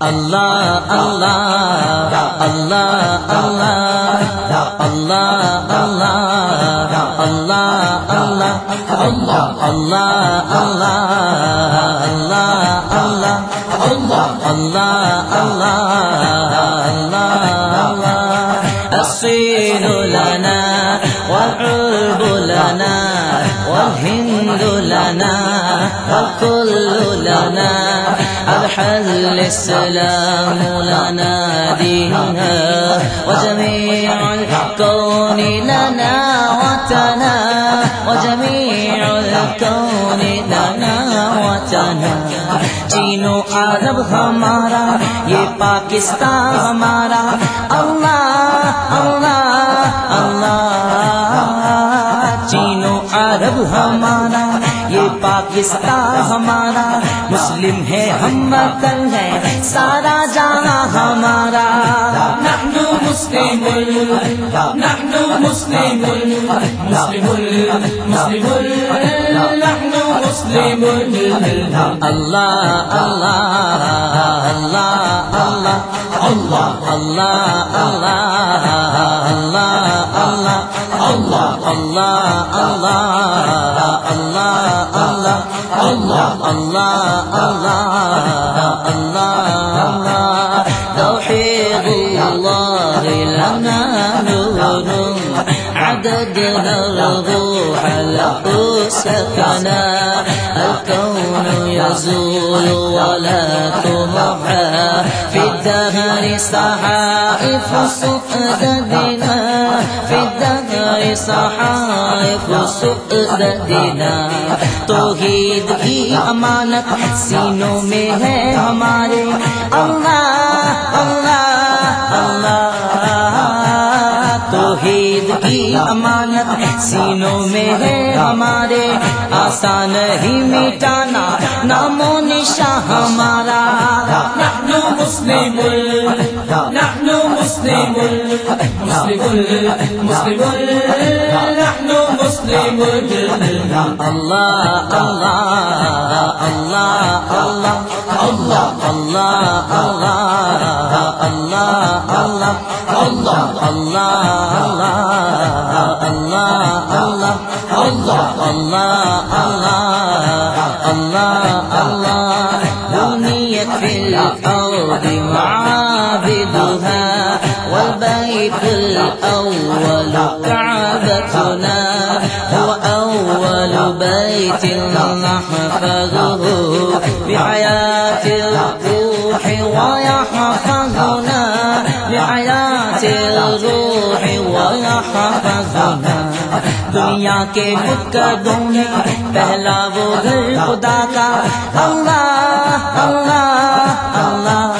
اللہ اللہ اللہ اللہ اللہ اللہ اللہ اللہ اللہ اللہ اللہ اللہ اللہ الصين لنا والعرب لنا والهند لنا والكل لنا أضحى الإسلام لنا دينها وجميع الكون لنا وطنا وجميع الكون لنا وطنا چینو عرب ہمارا، یہ پاکستان ہمارا۔ اللہ اللہ اللہ۔ چینو عرب ہمارا یہ پاکستان ہمارا مسلم ہے ہم وطن ہے سارا جانا ہمارا نحن مسلم نحن مسلم مسلم مسلم اللہ اللہ اللہ اللہ اللہ اللہ اللہ اللہ اللہ اللہ اللہ اللہ اللہ اللہ اللہ اللہ اللہ توحيد الله لنا نور عددنا الروح له سكنا الكون يزول ولا تمحى في الدهر صحائف سؤددنا في الدهر صحائف سؤددنا توحید کی امانت سینوں میں ہے ہمارے اللہ توحید کی امانت سینوں میں ہے ہمارے، آسان ہی مٹانا، نام و نشا ہمارا۔ مسلم اللہ اللہ اللہ اللہ اللہ اللہ اللہ اللہ اللہ اللہ اللہ اللہ اللہ بنيت في الأرض معابدها والبيت الأول كعبتنا هو أول بيت نحفظه بحياة الروح ويحفظنا بحياة الروح دنیا کے مقدوں میں پہلا وہ گھر خدا کا۔ اللہ اللہ اللہ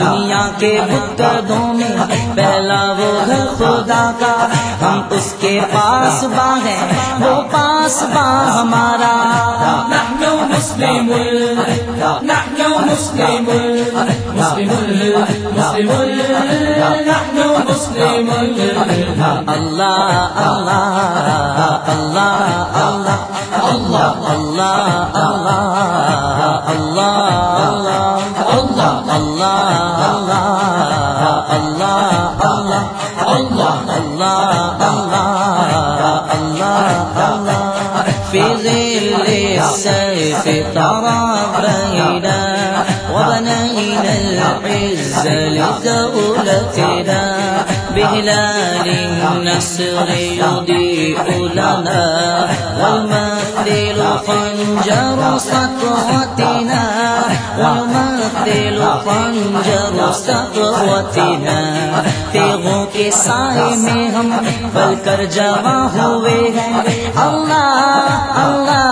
دنیا کے مقدوں میں پہلا وہ گھر خدا کا۔ ہم اس کے پاس با ہیں وہ پاس با ہمارا۔ نحن مسلم نحن مسلم مسلم مسلم نحن مسلم اللہ في ظل السيف وبنينا العز لدولتنا بهلال النصر يضيء لنا والمثل خنجر سطوتنا والمثل خنجر سطوتنا تیغوں کے سائے میں ہم بل کر جمع ہوئے ہیں۔ اللہ اللہ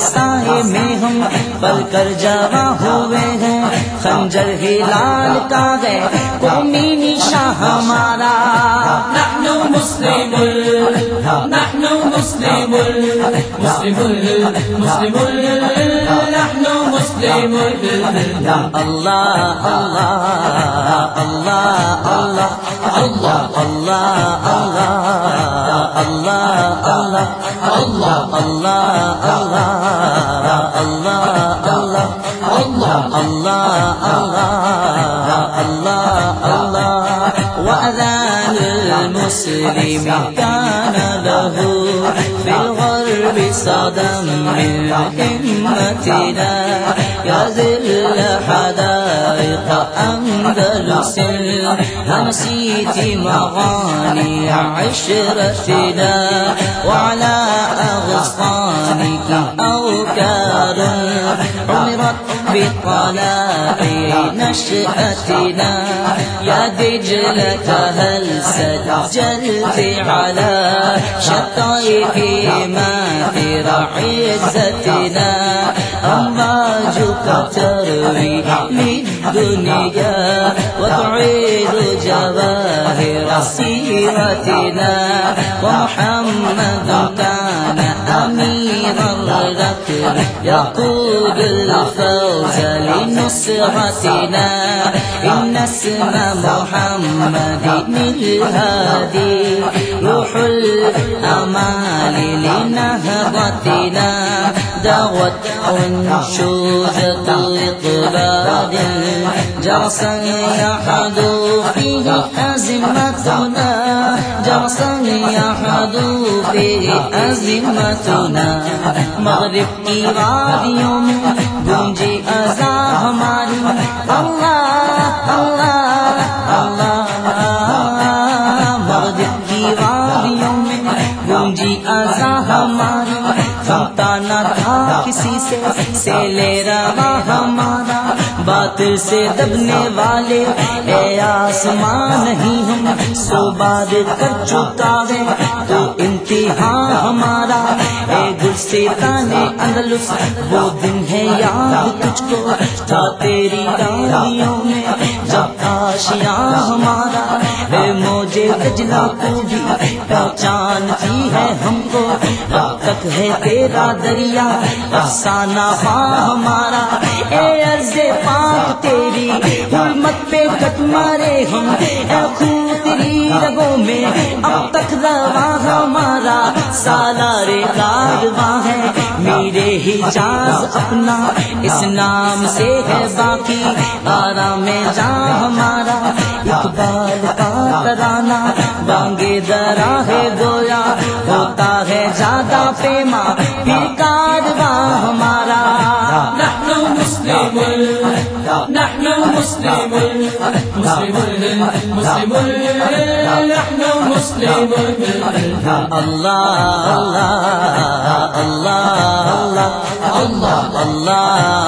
سائے میں ہم بل کر جمع ہوئے ہیں خنجر ہلال کا ہے قومی نشا ہمارا نحن مسلم نحن مسلم مسلم مسلم نحن مسلم اللہ اللہ اللہ اللہ اللہ اللہ اللہ اللہ اللہ اللہ اللہ اللہ اللہ اللہ اللہ اللہ اللہ اللہ اللہ وأذان المسلم كان له في الغرب صدى من همتنا يذل حدا تھا اندر سل ہنسی تھی مغانی عشرت کا اوکار عمرت بطلاء نشأتنا يا دجلة هل سجلت على شطيك ما في رعزتنا أمواجك تروي من دنیا وتعيد جواهر سيرتنا ومحمد كان أمير الركب يقود الفوز لنصرتنا إن اسم محمد الهادي روح الأمال لنهضتنا دعوت أنشوزة إقبال جرسا يحدو فيه أزمتنا جرسا يحدو فيه أزمتنا مغرب کی وادیوں میں گونجے ازا ہماری۔ اللہ اللہ اللہ، مغرب کی وادیوں میں گونجی ازا ہماری۔ تھمتا نہ تھا کسی سے سے لے رہا ہمارا بات سے دبنے والے۔ اے آسمان نہیں ہم سو باد کر چکا ہے۔ تو امتحان ہمارا۔ اے گل سے تانے اندلس، وہ دن ہے یاد تجھ کو۔ تھا تیری گاڑیوں میں، جب آشیاں ہمارا۔ اے موجے دجلا کو بھی پہچانتی جی ہے ہم کو۔ اب تک ہے تیرا دریا، افسانہ خواہ ہمارا۔ اے عرض پاک تیری حرمت پہ کٹ مارے ہم۔ اے خون تیری رگوں میں اب تک روا ہمارا۔ سالار کارواں ہے، میرے ہی جاز اپنا۔ اس نام سے ہے باقی آرام جان ہمارا۔ اقبال کا ترانہ بانگے درا ہے گویا ہوتا ہے زیادہ پیما پھر کارواں ہمارا نحن مسلمون نحن مسلمون مسلمون نحن مسلمون اللہ اللہ اللہ